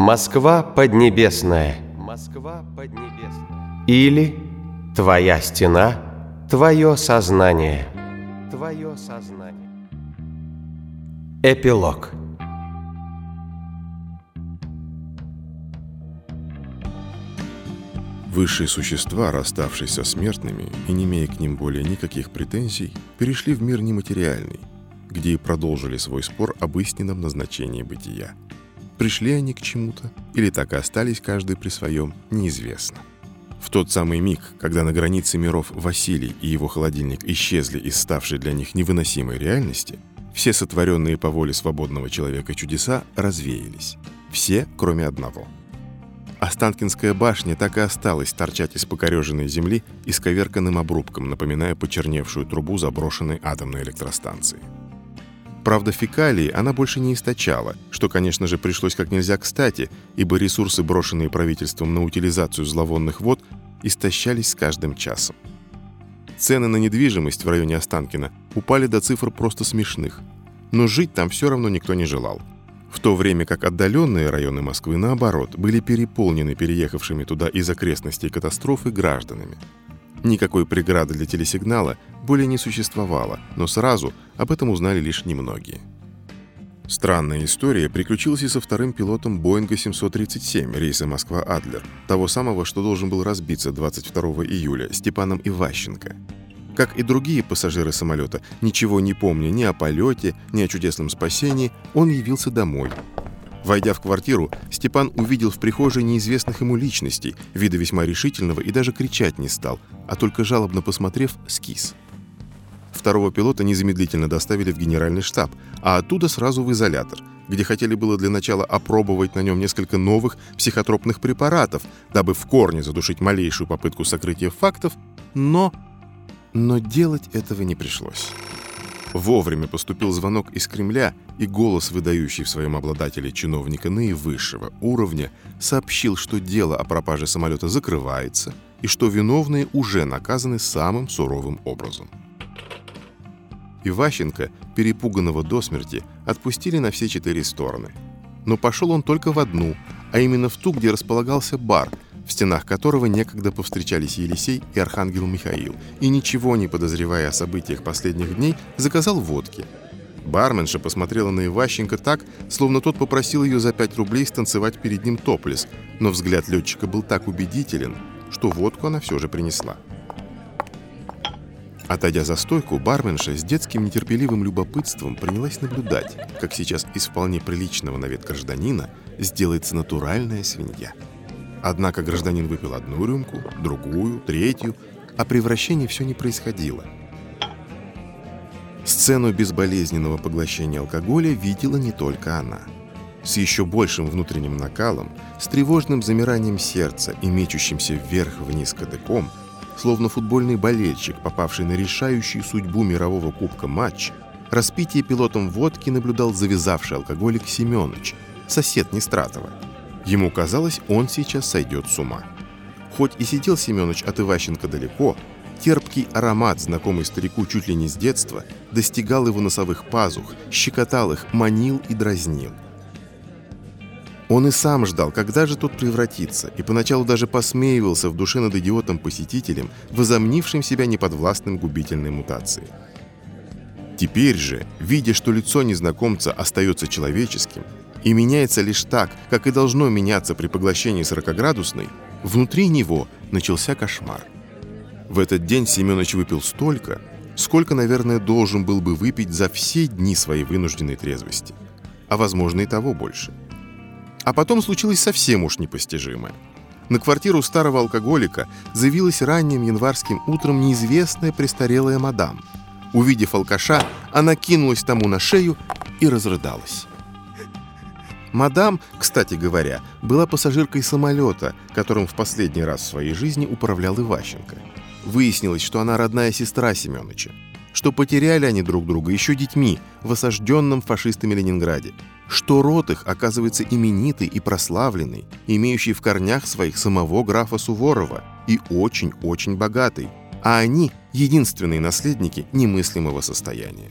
Москва поднебесная. Москва поднебесная. Или твоя стена, твое сознание. Твое сознание. Эпилог. Высшие существа, расставшись со смертными и не имея к ним более никаких претензий, перешли в мир нематериальный, где и продолжили свой спор об истинном назначении бытия. Пришли они к чему-то или так и остались каждый при своем, неизвестно. В тот самый миг, когда на границе миров Василий и его холодильник исчезли из ставшей для них невыносимой реальности, все сотворенные по воле свободного человека чудеса развеялись. Все, кроме одного – Останкинская башня так и осталась торчать из покореженной земли исковерканным обрубком, напоминая почерневшую трубу заброшенной атомной электростанции. Правда, фекалии она больше не источала, что, конечно же, пришлось как нельзя кстати, ибо ресурсы, брошенные правительством на утилизацию зловонных вод, истощались с каждым часом. Цены на недвижимость в районе Останкина упали до цифр просто смешных, но жить там все равно никто не желал – в то время как отдаленные районы Москвы, наоборот, были переполнены переехавшими туда из окрестностей катастрофы гражданами. Никакой преграды для телесигнала более не существовало, но сразу об этом узнали лишь немногие. Странная история приключилась и со вторым пилотом Боинга 737 рейса Москва-Адлер, того самого, что должен был разбиться 22 июля, Степаном Иващенко – как и другие пассажиры самолета, ничего не помня ни о полете, ни о чудесном спасении, он явился домой. Войдя в квартиру, Степан увидел в прихожей неизвестных ему личностей, вида весьма решительного и даже кричать не стал, а только жалобно посмотрев, скис. Второго пилота незамедлительно доставили в генеральный штаб, а оттуда сразу в изолятор, где хотели было для начала опробовать на нем несколько новых психотропных препаратов, дабы в корне задушить малейшую попытку сокрытия фактов, но но делать этого не пришлось. Вовремя поступил звонок из Кремля, и голос, выдающий в своем обладателе чиновника наивысшего уровня, сообщил, что дело о пропаже самолета закрывается и что виновные уже наказаны самым суровым образом. Иващенко, перепуганного до смерти, отпустили на все четыре стороны. Но пошел он только в одну, а именно в ту, где располагался бар – в стенах которого некогда повстречались Елисей и Архангел Михаил, и ничего не подозревая о событиях последних дней, заказал водки. Барменша посмотрела на Иващенко так, словно тот попросил ее за 5 рублей станцевать перед ним топлес, но взгляд летчика был так убедителен, что водку она все же принесла. Отойдя за стойку, барменша с детским нетерпеливым любопытством принялась наблюдать, как сейчас из вполне приличного на вид гражданина сделается натуральная свинья. Однако гражданин выпил одну рюмку, другую, третью, а превращение все не происходило. Сцену безболезненного поглощения алкоголя видела не только она. С еще большим внутренним накалом, с тревожным замиранием сердца и мечущимся вверх-вниз кадыком, словно футбольный болельщик, попавший на решающую судьбу мирового кубка матч, распитие пилотом водки наблюдал завязавший алкоголик Семенович, сосед Нестратова. Ему казалось, он сейчас сойдет с ума. Хоть и сидел Семенович от Иващенко далеко, терпкий аромат, знакомый старику чуть ли не с детства, достигал его носовых пазух, щекотал их, манил и дразнил. Он и сам ждал, когда же тот превратится, и поначалу даже посмеивался в душе над идиотом-посетителем, возомнившим себя неподвластным губительной мутации. Теперь же, видя, что лицо незнакомца остается человеческим, и меняется лишь так, как и должно меняться при поглощении 40-градусной, внутри него начался кошмар. В этот день Семенович выпил столько, сколько, наверное, должен был бы выпить за все дни своей вынужденной трезвости. А возможно и того больше. А потом случилось совсем уж непостижимое. На квартиру старого алкоголика заявилась ранним январским утром неизвестная престарелая мадам. Увидев алкаша, она кинулась тому на шею и разрыдалась. Мадам, кстати говоря, была пассажиркой самолета, которым в последний раз в своей жизни управлял Иващенко. Выяснилось, что она родная сестра Семеновича, что потеряли они друг друга еще детьми в осажденном фашистами Ленинграде, что род их оказывается именитый и прославленный, имеющий в корнях своих самого графа Суворова и очень-очень богатый, а они – единственные наследники немыслимого состояния.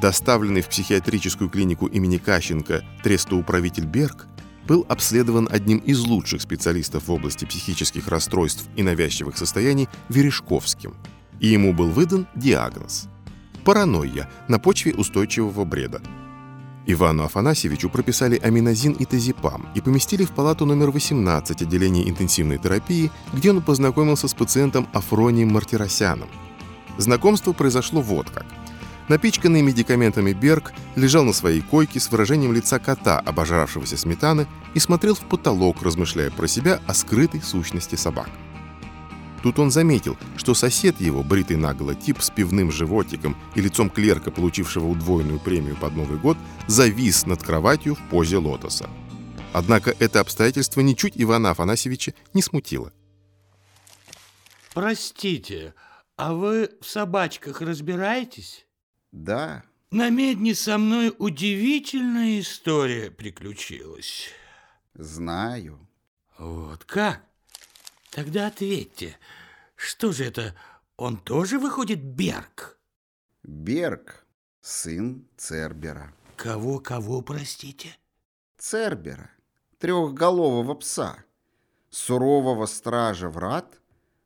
Доставленный в психиатрическую клинику имени Кащенко трестоуправитель Берг был обследован одним из лучших специалистов в области психических расстройств и навязчивых состояний Верешковским, и ему был выдан диагноз – паранойя на почве устойчивого бреда. Ивану Афанасьевичу прописали аминозин и тазепам и поместили в палату номер 18 отделения интенсивной терапии, где он познакомился с пациентом Афронием Мартиросяном. Знакомство произошло вот как – Напичканный медикаментами Берг лежал на своей койке с выражением лица кота, обожравшегося сметаны, и смотрел в потолок, размышляя про себя о скрытой сущности собак. Тут он заметил, что сосед его, бритый наголо тип с пивным животиком и лицом клерка, получившего удвоенную премию под Новый год, завис над кроватью в позе лотоса. Однако это обстоятельство ничуть Ивана Афанасьевича не смутило. «Простите, а вы в собачках разбираетесь?» Да. На медне со мной удивительная история приключилась. Знаю. Вот как? Тогда ответьте, что же это, он тоже выходит Берг? Берг, сын Цербера. Кого-кого, простите? Цербера, трехголового пса, сурового стража врат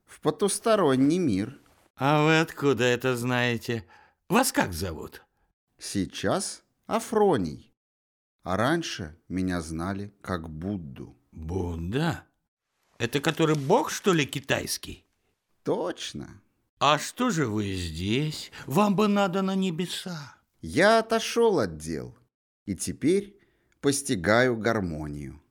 в потусторонний мир. А вы откуда это знаете? — вас как зовут? Сейчас Афроний. А раньше меня знали как Будду. Будда? Это который бог, что ли, китайский? Точно. А что же вы здесь? Вам бы надо на небеса. Я отошел от дел и теперь постигаю гармонию.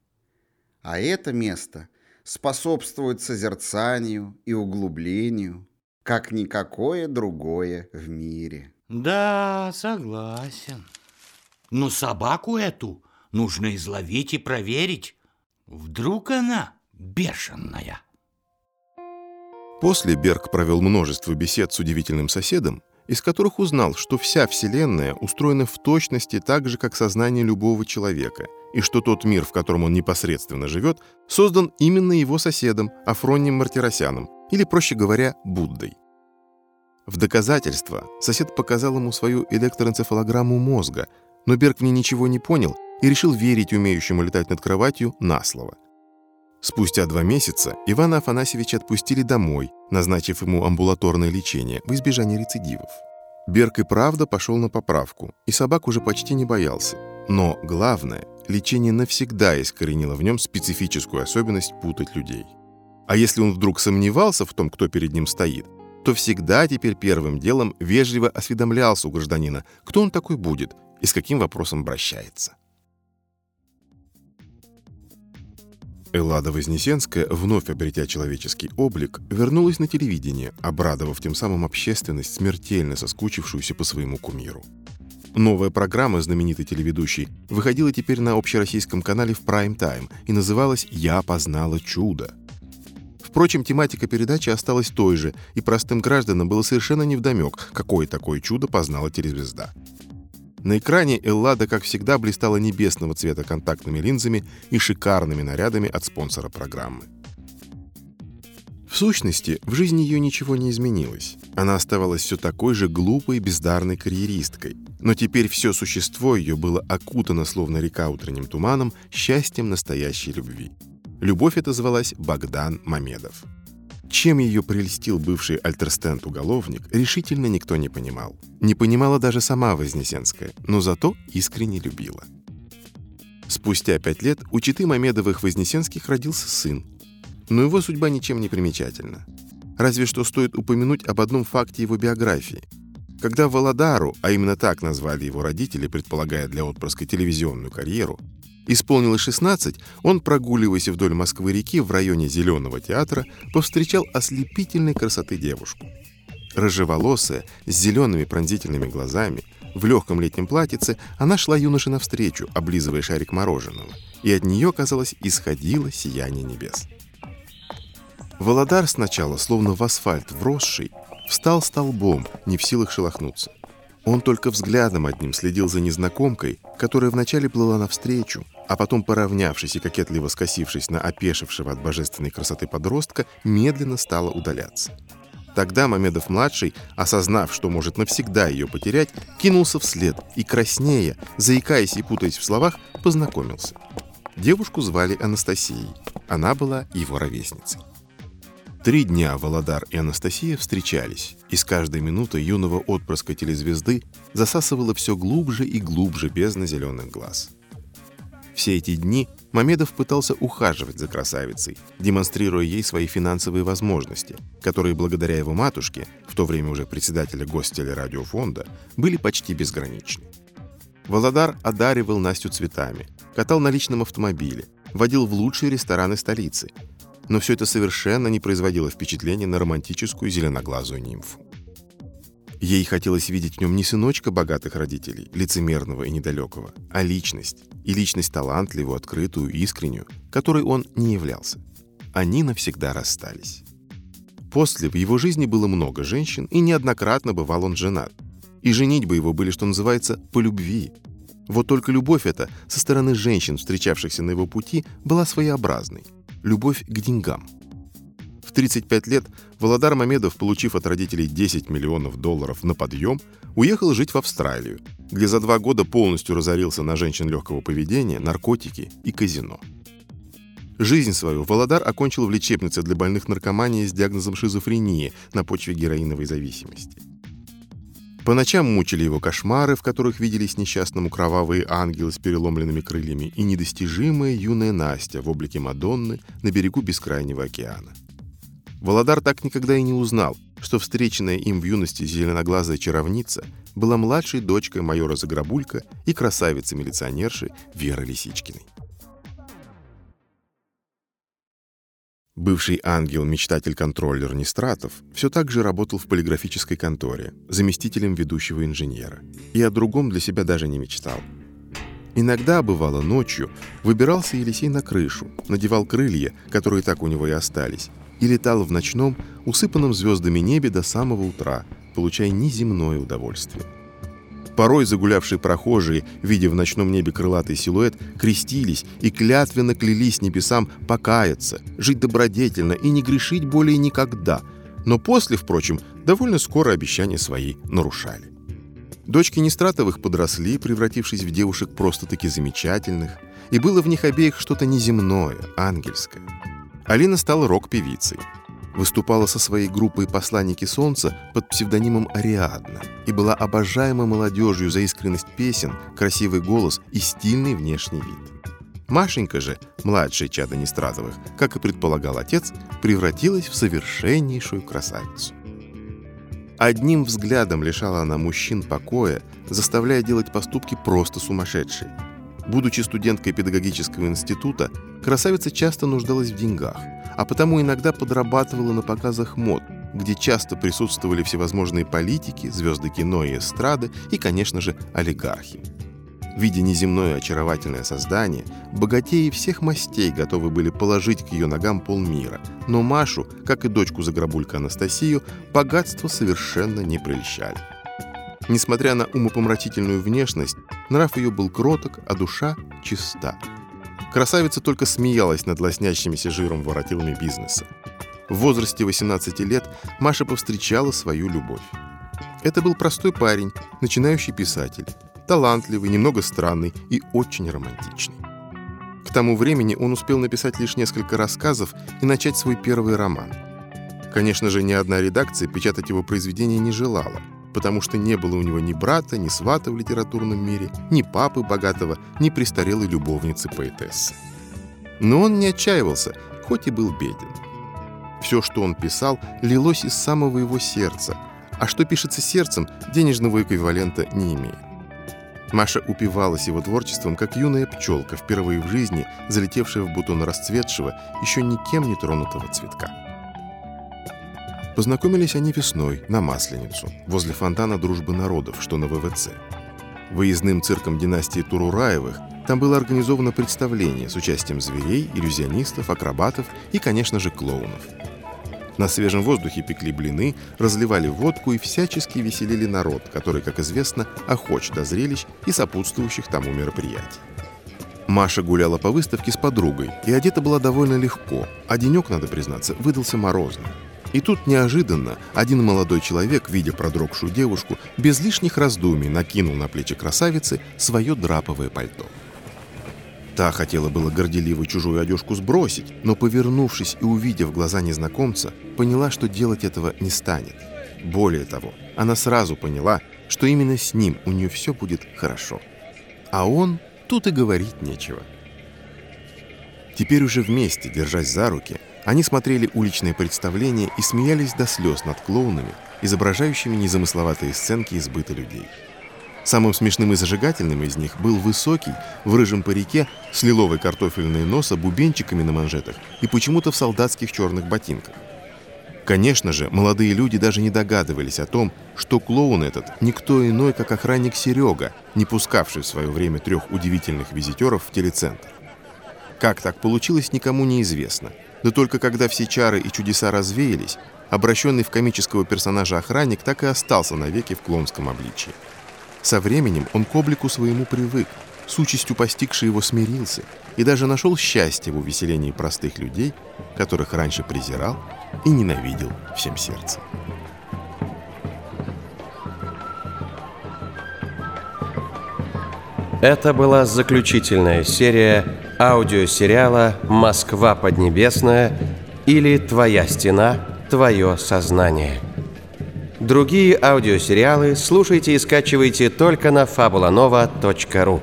А это место способствует созерцанию и углублению, как никакое другое в мире. Да, согласен. Но собаку эту нужно изловить и проверить. Вдруг она бешеная. После Берг провел множество бесед с удивительным соседом, из которых узнал, что вся Вселенная устроена в точности так же, как сознание любого человека, и что тот мир, в котором он непосредственно живет, создан именно его соседом, Афронием Мартиросяном, или, проще говоря, Буддой. В доказательство сосед показал ему свою электроэнцефалограмму мозга, но Берг в ней ничего не понял и решил верить умеющему летать над кроватью на слово. Спустя два месяца Ивана Афанасьевича отпустили домой, назначив ему амбулаторное лечение в избежание рецидивов. Берг и правда пошел на поправку, и собак уже почти не боялся. Но главное, лечение навсегда искоренило в нем специфическую особенность путать людей. А если он вдруг сомневался в том, кто перед ним стоит, то всегда теперь первым делом вежливо осведомлялся у гражданина, кто он такой будет и с каким вопросом обращается. Эллада Вознесенская, вновь обретя человеческий облик, вернулась на телевидение, обрадовав тем самым общественность, смертельно соскучившуюся по своему кумиру. Новая программа знаменитой телеведущей выходила теперь на общероссийском канале в прайм-тайм и называлась «Я познала чудо». Впрочем, тематика передачи осталась той же, и простым гражданам было совершенно невдомек, какое такое чудо познала телезвезда. На экране Эллада, как всегда, блистала небесного цвета контактными линзами и шикарными нарядами от спонсора программы. В сущности, в жизни ее ничего не изменилось. Она оставалась все такой же глупой, бездарной карьеристкой. Но теперь все существо ее было окутано, словно река утренним туманом, счастьем настоящей любви. Любовь эта звалась Богдан Мамедов. Чем ее прельстил бывший альтерстенд-уголовник, решительно никто не понимал. Не понимала даже сама Вознесенская, но зато искренне любила. Спустя пять лет у читы Мамедовых-Вознесенских родился сын. Но его судьба ничем не примечательна. Разве что стоит упомянуть об одном факте его биографии. Когда Володару, а именно так назвали его родители, предполагая для отпрыска телевизионную карьеру, Исполнилось 16, он, прогуливаясь вдоль Москвы-реки в районе Зеленого театра, повстречал ослепительной красоты девушку. Рыжеволосая, с зелеными пронзительными глазами, в легком летнем платьице она шла юноше навстречу, облизывая шарик мороженого, и от нее, казалось, исходило сияние небес. Володар сначала, словно в асфальт вросший, встал столбом, не в силах шелохнуться. Он только взглядом одним следил за незнакомкой, которая вначале плыла навстречу, а потом, поравнявшись и кокетливо скосившись на опешившего от божественной красоты подростка, медленно стала удаляться. Тогда Мамедов-младший, осознав, что может навсегда ее потерять, кинулся вслед и, краснея, заикаясь и путаясь в словах, познакомился. Девушку звали Анастасией. Она была его ровесницей. Три дня Володар и Анастасия встречались, и с каждой минутой юного отпрыска телезвезды засасывало все глубже и глубже бездна зеленых глаз. Все эти дни Мамедов пытался ухаживать за красавицей, демонстрируя ей свои финансовые возможности, которые благодаря его матушке, в то время уже председателя Гостелерадиофонда, были почти безграничны. Володар одаривал Настю цветами, катал на личном автомобиле, водил в лучшие рестораны столицы. Но все это совершенно не производило впечатления на романтическую зеленоглазую нимфу. Ей хотелось видеть в нем не сыночка богатых родителей, лицемерного и недалекого, а личность, и личность талантливую, открытую, искреннюю, которой он не являлся. Они навсегда расстались. После в его жизни было много женщин, и неоднократно бывал он женат. И женить бы его были, что называется, по любви. Вот только любовь эта со стороны женщин, встречавшихся на его пути, была своеобразной. Любовь к деньгам – 35 лет Володар Мамедов, получив от родителей 10 миллионов долларов на подъем, уехал жить в Австралию, где за два года полностью разорился на женщин легкого поведения, наркотики и казино. Жизнь свою Володар окончил в лечебнице для больных наркомании с диагнозом шизофрении на почве героиновой зависимости. По ночам мучили его кошмары, в которых виделись несчастному кровавые ангелы с переломленными крыльями и недостижимая юная Настя в облике Мадонны на берегу бескрайнего океана. Володар так никогда и не узнал, что встреченная им в юности зеленоглазая чаровница была младшей дочкой майора Заграбулька и красавицы-милиционерши Веры Лисичкиной. Бывший ангел-мечтатель-контроллер Нестратов все так же работал в полиграфической конторе, заместителем ведущего инженера, и о другом для себя даже не мечтал. Иногда, бывало, ночью выбирался Елисей на крышу, надевал крылья, которые так у него и остались, и летал в ночном, усыпанном звездами небе до самого утра, получая неземное удовольствие. Порой загулявшие прохожие, видя в ночном небе крылатый силуэт, крестились и клятвенно клялись небесам покаяться, жить добродетельно и не грешить более никогда. Но после, впрочем, довольно скоро обещания свои нарушали. Дочки Нестратовых подросли, превратившись в девушек просто-таки замечательных, и было в них обеих что-то неземное, ангельское. Алина стала рок-певицей. Выступала со своей группой «Посланники солнца» под псевдонимом Ариадна и была обожаема молодежью за искренность песен, красивый голос и стильный внешний вид. Машенька же, младшая чада Нестратовых, как и предполагал отец, превратилась в совершеннейшую красавицу. Одним взглядом лишала она мужчин покоя, заставляя делать поступки просто сумасшедшие – Будучи студенткой педагогического института, красавица часто нуждалась в деньгах, а потому иногда подрабатывала на показах мод, где часто присутствовали всевозможные политики, звезды кино и эстрады и, конечно же, олигархи. Видя неземное очаровательное создание, богатеи всех мастей готовы были положить к ее ногам полмира, но Машу, как и дочку Заграбулька Анастасию, богатство совершенно не прельщали. Несмотря на умопомрачительную внешность, нрав ее был кроток, а душа чиста. Красавица только смеялась над лоснящимися жиром воротилами бизнеса. В возрасте 18 лет Маша повстречала свою любовь. Это был простой парень, начинающий писатель, талантливый, немного странный и очень романтичный. К тому времени он успел написать лишь несколько рассказов и начать свой первый роман. Конечно же, ни одна редакция печатать его произведение не желала – потому что не было у него ни брата, ни свата в литературном мире, ни папы богатого, ни престарелой любовницы поэтессы. Но он не отчаивался, хоть и был беден. Все, что он писал, лилось из самого его сердца, а что пишется сердцем, денежного эквивалента не имеет. Маша упивалась его творчеством, как юная пчелка, впервые в жизни залетевшая в бутон расцветшего, еще никем не тронутого цветка. Познакомились они весной, на Масленицу, возле фонтана Дружбы народов, что на ВВЦ. Выездным цирком династии Турураевых там было организовано представление с участием зверей, иллюзионистов, акробатов и, конечно же, клоунов. На свежем воздухе пекли блины, разливали водку и всячески веселили народ, который, как известно, охоч до зрелищ и сопутствующих тому мероприятий. Маша гуляла по выставке с подругой и одета была довольно легко, а денек, надо признаться, выдался морозный. И тут неожиданно один молодой человек, видя продрогшую девушку, без лишних раздумий накинул на плечи красавицы свое драповое пальто. Та хотела было горделиво чужую одежку сбросить, но, повернувшись и увидев глаза незнакомца, поняла, что делать этого не станет. Более того, она сразу поняла, что именно с ним у нее все будет хорошо. А он тут и говорить нечего. Теперь уже вместе, держась за руки, они смотрели уличные представления и смеялись до слез над клоунами, изображающими незамысловатые сценки из быта людей. Самым смешным и зажигательным из них был высокий, в рыжем парике, с лиловой картофельной носа, бубенчиками на манжетах и почему-то в солдатских черных ботинках. Конечно же, молодые люди даже не догадывались о том, что клоун этот никто иной, как охранник Серега, не пускавший в свое время трех удивительных визитеров в телецентр. Как так получилось, никому не известно. Да только когда все чары и чудеса развеялись, обращенный в комического персонажа охранник так и остался навеки в клоунском обличии. Со временем он к облику своему привык, с участью постигший его смирился и даже нашел счастье в увеселении простых людей, которых раньше презирал и ненавидел всем сердцем. Это была заключительная серия аудиосериала «Москва поднебесная» или «Твоя стена, твое сознание». Другие аудиосериалы слушайте и скачивайте только на fabulanova.ru.